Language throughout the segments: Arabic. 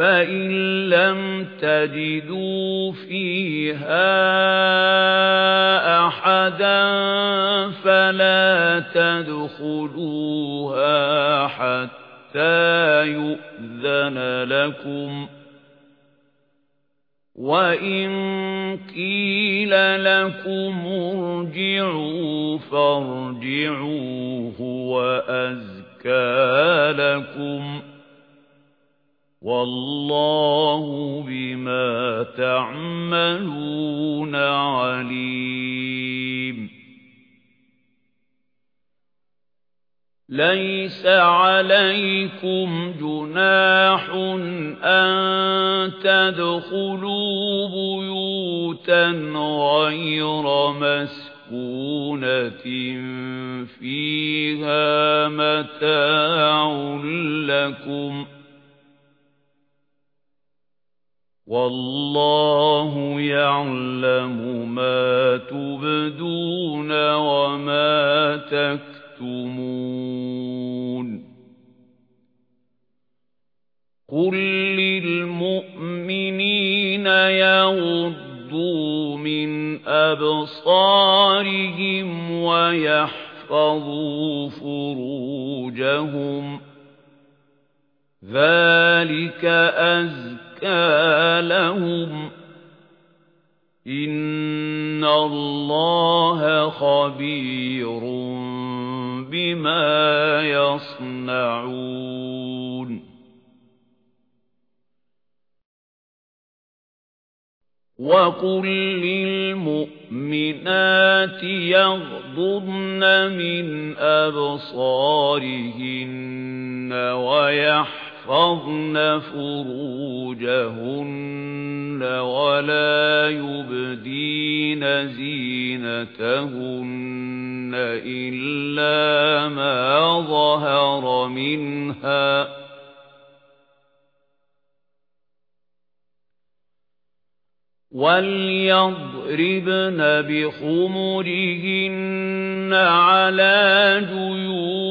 فَإِن لَّمْ تَجِدُوا فِيهَا أَحَدًا فَلَا تَدْخُلُوهَا حَتَّى يُؤْذَنَ لَكُمْ وَإِن قِيلَ لَكُمْ ارْجِعُوا فَارْجِعُوا هُوَ أَزْكَىٰ لَكُمْ وَاللَّهُ بِمَا تَعْمَلُونَ عَلِيمٌ. لَيْسَ عَلَيْكُمْ جُنَاحٌ أَن تَدْخُلُوا بُيُوتًا غَيْرَ مَسْكُونَةٍ فِيهَا مَتَاعٌ لَّكُمْ ۚ وَاللَّهُ يَعْلَمُ مَا تُبْدُونَ وَمَا تَكْتُمُونَ. قُل لِّلْمُؤْمِنِينَ يَغُضُّوا مِنْ أَبْصَارِهِمْ وَيَحْفَظُوا فُرُوجَهُمْ. ذَلِكَ أَزْكَىٰ لَهُمْ إِنَّ اللَّهَ خَبِيرٌ بِمَا يَصْنَعُونَ وَقُل لِّلْمُؤْمِنَاتِ يَغْضُضْنَ مِنْ أَبْصَارِهِنَّ وَيَحْفَظْنَ يَحْفَظْنَ فُرُوجَهُنَّ وَلَا يُبْدِينَ زِينَتَهُنَّ إِلَّا مَا ظَهَرَ مِنْهَا وَلْيَضْرِبْنَ بِخُمُرِهِنَّ عَلَى جُيُوبِهِنَّ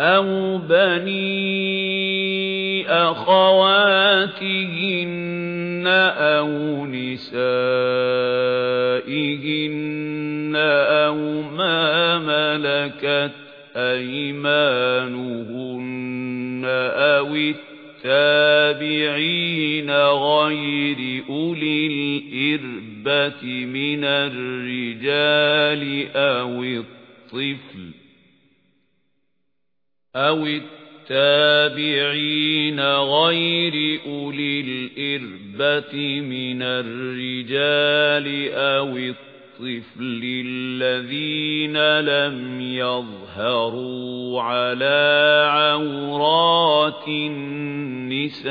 أَوْ بَنِي أَخَوَاتِهِنَّ أَوْ نِسَائِهِنَّ أَوْ مَا مَلَكَتْ أَيْمَانُهُنَّ أَوِ التَّابِعِينَ غَيْرِ أُولِي الْإِرْبَةِ مِنَ الرِّجَالِ أَوِ الطِّفْلِ أَوِ التَّابِعِينَ غَيْرِ أُولِي الْإِرْبَةِ مِنَ الرِّجَالِ أَوِ الطِّفْلِ الَّذِينَ لَمْ يَظْهَرُوا عَلَى عَوْرَاتِ النِّسَاءِ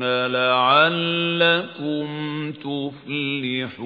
تَعْمَلُونَ لَعَلَّكُمْ تُفْلِحُونَ